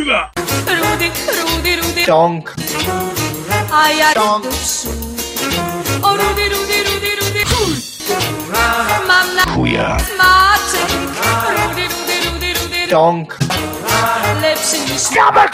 Rudy, Rudy, Rudy. Donk. donk. Oh, Rudy, Rudy, Rudy, Rudy. Rudy, Rudy, Rudy, Rudy. Donk. Lips in your stomach.